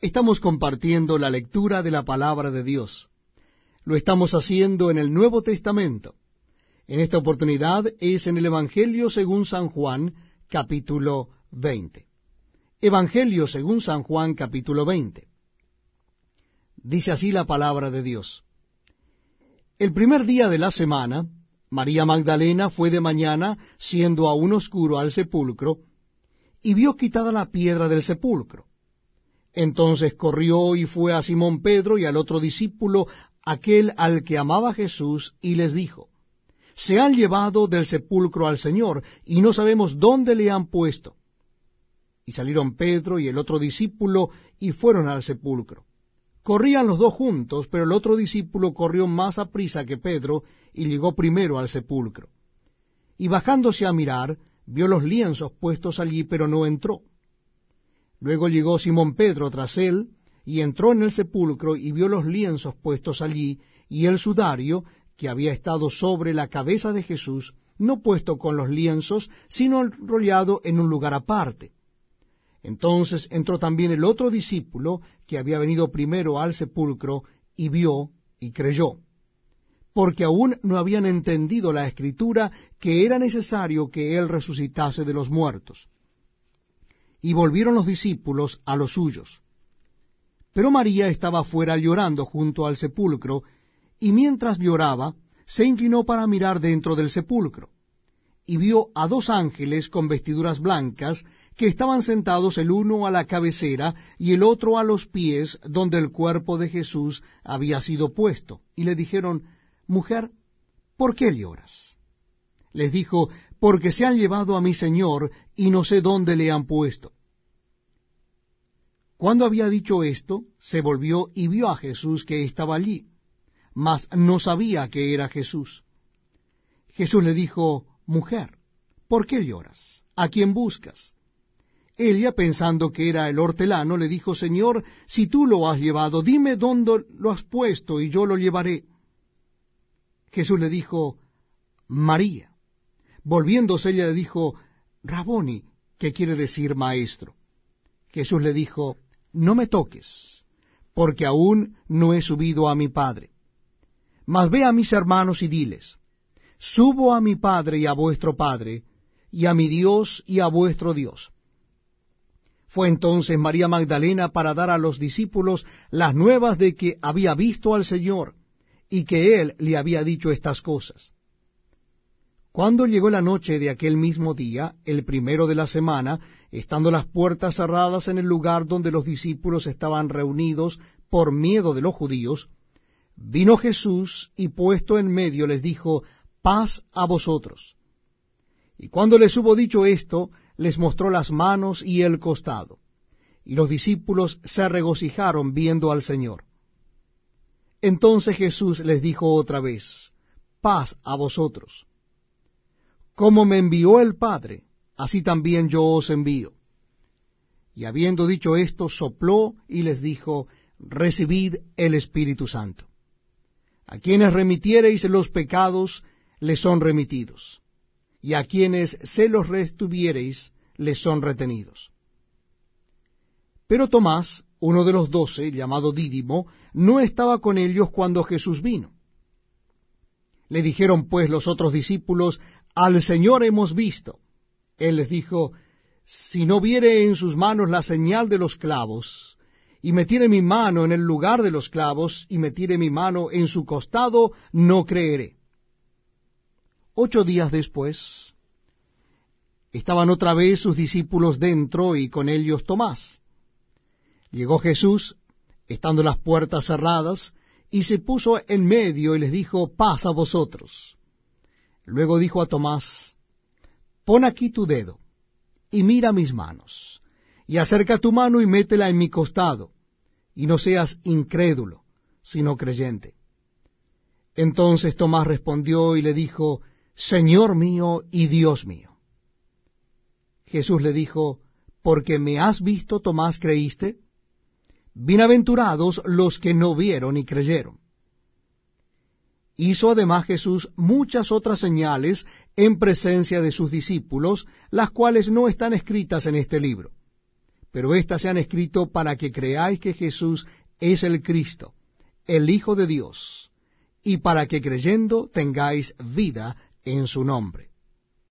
Estamos compartiendo la lectura de la palabra de Dios. Lo estamos haciendo en el Nuevo Testamento. En esta oportunidad es en el Evangelio según San Juan, capítulo 20. Evangelio según San Juan, capítulo 20. Dice así la palabra de Dios. El primer día de la semana, María Magdalena fue de mañana, siendo aún oscuro, al sepulcro, y vio quitada la piedra del sepulcro. Entonces corrió y fue a Simón Pedro y al otro discípulo, aquel al que amaba Jesús, y les dijo, Se han llevado del sepulcro al Señor, y no sabemos dónde le han puesto. Y salieron Pedro y el otro discípulo, y fueron al sepulcro. Corrían los dos juntos, pero el otro discípulo corrió más a prisa que Pedro, y llegó primero al sepulcro. Y bajándose a mirar, vio los lienzos puestos allí, pero no entró. Luego llegó Simón Pedro tras él, y entró en el sepulcro y vio los lienzos puestos allí, y el sudario que había estado sobre la cabeza de Jesús, no puesto con los lienzos, sino enrollado en un lugar aparte. Entonces entró también el otro discípulo, que había venido primero al sepulcro, y vio y creyó porque aún no habían entendido la escritura que era necesario que él resucitase de los muertos. Y volvieron los discípulos a los suyos. Pero María estaba fuera llorando junto al sepulcro, y mientras lloraba, se inclinó para mirar dentro del sepulcro, y vio a dos ángeles con vestiduras blancas, que estaban sentados el uno a la cabecera y el otro a los pies donde el cuerpo de Jesús había sido puesto, y le dijeron, Mujer, ¿por qué lloras? Les dijo, porque se han llevado a mi señor y no sé dónde le han puesto. Cuando había dicho esto, se volvió y vio a Jesús que estaba allí, mas no sabía que era Jesús. Jesús le dijo, Mujer, ¿por qué lloras? ¿A quién buscas? Ella, pensando que era el hortelano, le dijo, Señor, si tú lo has llevado, dime dónde lo has puesto y yo lo llevaré. Jesús le dijo, María. Volviéndose ella le dijo, Raboni, que quiere decir maestro. Jesús le dijo, No me toques, porque aún no he subido a mi Padre. Mas ve a mis hermanos y diles, Subo a mi Padre y a vuestro Padre, y a mi Dios y a vuestro Dios. Fue entonces María Magdalena para dar a los discípulos las nuevas de que había visto al Señor y que él le había dicho estas cosas. Cuando llegó la noche de aquel mismo día, el primero de la semana, estando las puertas cerradas en el lugar donde los discípulos estaban reunidos por miedo de los judíos, vino Jesús y puesto en medio les dijo, paz a vosotros. Y cuando les hubo dicho esto, les mostró las manos y el costado. Y los discípulos se regocijaron viendo al Señor. Entonces Jesús les dijo otra vez, paz a vosotros. Como me envió el Padre, así también yo os envío. Y habiendo dicho esto, sopló y les dijo, recibid el Espíritu Santo. A quienes remitiereis los pecados, les son remitidos, y a quienes se los restuviereis, les son retenidos. Pero Tomás, uno de los doce, llamado Dídimo, no estaba con ellos cuando Jesús vino. Le dijeron pues los otros discípulos, Al Señor hemos visto. Él les dijo, Si no viere en sus manos la señal de los clavos, y metiere mi mano en el lugar de los clavos, y metiere mi mano en su costado, no creeré. Ocho días después, estaban otra vez sus discípulos dentro y con ellos Tomás. Llegó Jesús, estando las puertas cerradas, y se puso en medio y les dijo, paz a vosotros. Luego dijo a Tomás, pon aquí tu dedo, y mira mis manos, y acerca tu mano y métela en mi costado, y no seas incrédulo, sino creyente. Entonces Tomás respondió y le dijo, Señor mío y Dios mío. Jesús le dijo, porque me has visto, Tomás, creíste. Bienaventurados los que no vieron y creyeron. Hizo además Jesús muchas otras señales en presencia de sus discípulos, las cuales no están escritas en este libro. pero éstas se han escrito para que creáis que Jesús es el Cristo, el Hijo de Dios, y para que creyendo tengáis vida en su nombre.